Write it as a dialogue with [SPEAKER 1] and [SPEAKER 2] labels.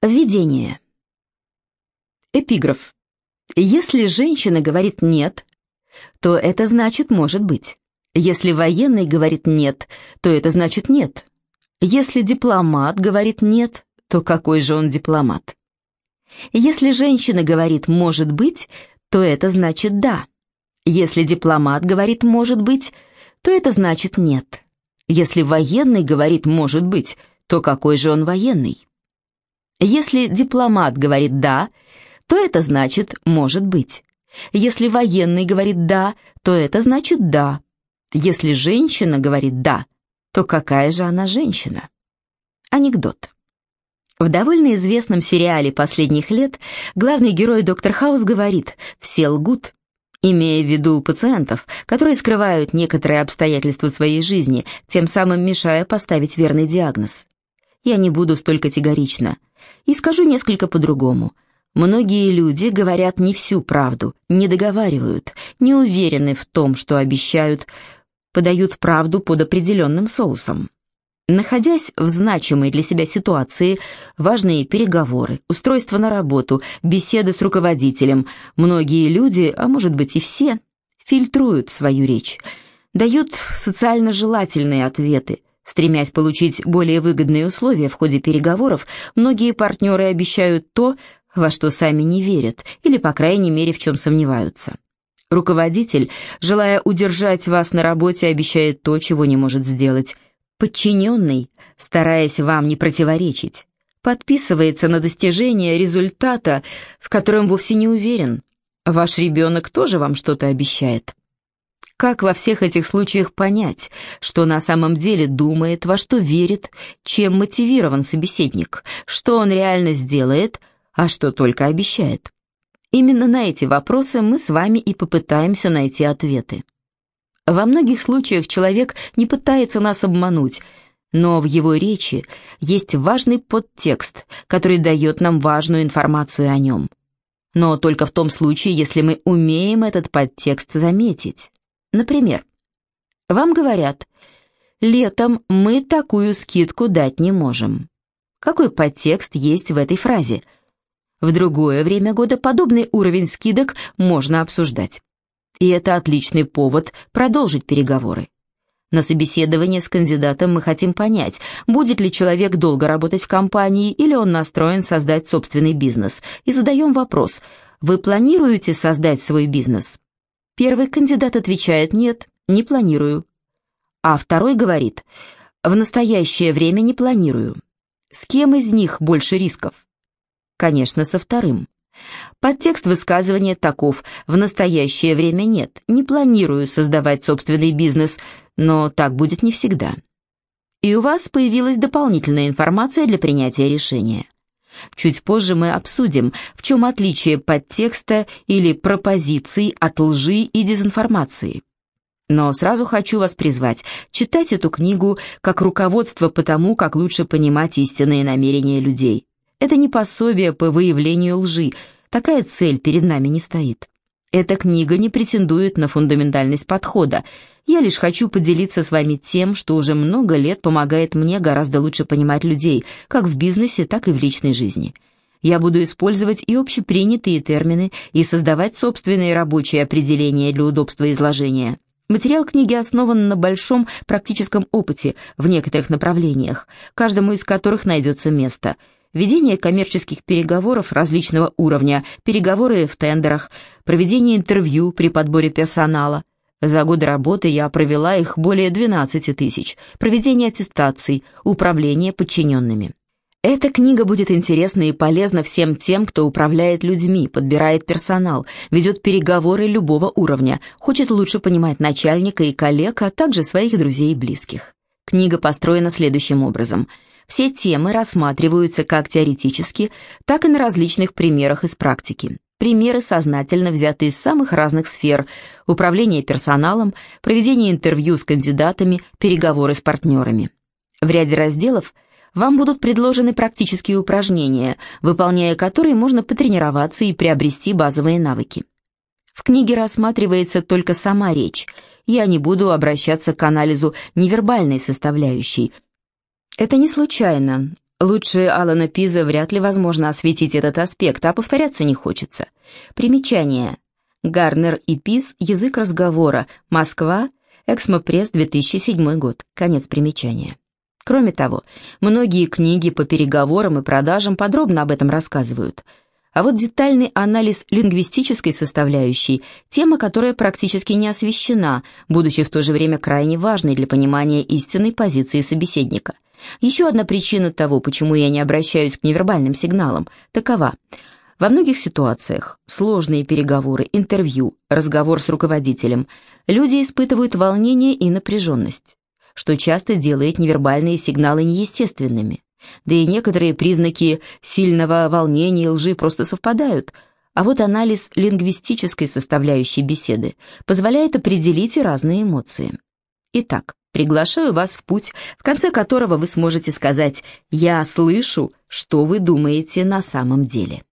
[SPEAKER 1] Введение. Эпиграф. Если женщина говорит «нет», то это значит «может быть». Если военный говорит «нет», то это значит «нет». Если дипломат говорит «нет», то какой же он дипломат? Если женщина говорит «может быть», то это значит «да». Если дипломат говорит «может быть», то это значит «нет». Если военный говорит «может быть», то какой же он военный? Если дипломат говорит «да», то это значит «может быть». Если военный говорит «да», то это значит «да». Если женщина говорит «да», то какая же она женщина? Анекдот. В довольно известном сериале последних лет главный герой доктор Хаус говорит «все лгут», имея в виду пациентов, которые скрывают некоторые обстоятельства своей жизни, тем самым мешая поставить верный диагноз. Я не буду столь категорично и скажу несколько по-другому. Многие люди говорят не всю правду, не договаривают, не уверены в том, что обещают, подают правду под определенным соусом. Находясь в значимой для себя ситуации, важные переговоры, устройство на работу, беседы с руководителем, многие люди, а может быть и все, фильтруют свою речь, дают социально желательные ответы. Стремясь получить более выгодные условия в ходе переговоров, многие партнеры обещают то, во что сами не верят или, по крайней мере, в чем сомневаются. Руководитель, желая удержать вас на работе, обещает то, чего не может сделать – Подчиненный, стараясь вам не противоречить, подписывается на достижение результата, в котором вовсе не уверен. Ваш ребенок тоже вам что-то обещает. Как во всех этих случаях понять, что на самом деле думает, во что верит, чем мотивирован собеседник, что он реально сделает, а что только обещает? Именно на эти вопросы мы с вами и попытаемся найти ответы. Во многих случаях человек не пытается нас обмануть, но в его речи есть важный подтекст, который дает нам важную информацию о нем. Но только в том случае, если мы умеем этот подтекст заметить. Например, вам говорят, летом мы такую скидку дать не можем. Какой подтекст есть в этой фразе? В другое время года подобный уровень скидок можно обсуждать и это отличный повод продолжить переговоры. На собеседовании с кандидатом мы хотим понять, будет ли человек долго работать в компании или он настроен создать собственный бизнес, и задаем вопрос «Вы планируете создать свой бизнес?» Первый кандидат отвечает «Нет, не планирую». А второй говорит «В настоящее время не планирую». С кем из них больше рисков? Конечно, со вторым. Подтекст высказывания таков «В настоящее время нет, не планирую создавать собственный бизнес, но так будет не всегда». И у вас появилась дополнительная информация для принятия решения. Чуть позже мы обсудим, в чем отличие подтекста или пропозиций от лжи и дезинформации. Но сразу хочу вас призвать читать эту книгу как руководство по тому, как лучше понимать истинные намерения людей. Это не пособие по выявлению лжи, такая цель перед нами не стоит. Эта книга не претендует на фундаментальность подхода. Я лишь хочу поделиться с вами тем, что уже много лет помогает мне гораздо лучше понимать людей, как в бизнесе, так и в личной жизни. Я буду использовать и общепринятые термины, и создавать собственные рабочие определения для удобства изложения. Материал книги основан на большом практическом опыте в некоторых направлениях, каждому из которых найдется место – ведение коммерческих переговоров различного уровня, переговоры в тендерах, проведение интервью при подборе персонала. За годы работы я провела их более 12 тысяч, проведение аттестаций, управление подчиненными. Эта книга будет интересна и полезна всем тем, кто управляет людьми, подбирает персонал, ведет переговоры любого уровня, хочет лучше понимать начальника и коллег, а также своих друзей и близких. Книга построена следующим образом – все темы рассматриваются как теоретически, так и на различных примерах из практики. Примеры сознательно взяты из самых разных сфер – управление персоналом, проведение интервью с кандидатами, переговоры с партнерами. В ряде разделов вам будут предложены практические упражнения, выполняя которые можно потренироваться и приобрести базовые навыки. В книге рассматривается только сама речь. Я не буду обращаться к анализу невербальной составляющей – это не случайно. Лучше Алана Пиза вряд ли возможно осветить этот аспект, а повторяться не хочется. Примечание. Гарнер и Пиз «Язык разговора. Москва. Эксмопресс, 2007 год». Конец примечания. Кроме того, многие книги по переговорам и продажам подробно об этом рассказывают. А вот детальный анализ лингвистической составляющей – тема, которая практически не освещена, будучи в то же время крайне важной для понимания истинной позиции собеседника – еще одна причина того, почему я не обращаюсь к невербальным сигналам, такова. Во многих ситуациях, сложные переговоры, интервью, разговор с руководителем, люди испытывают волнение и напряженность, что часто делает невербальные сигналы неестественными. Да и некоторые признаки сильного волнения и лжи просто совпадают, а вот анализ лингвистической составляющей беседы позволяет определить и разные эмоции. Итак, Приглашаю вас в путь, в конце которого вы сможете сказать «Я слышу, что вы думаете на самом деле».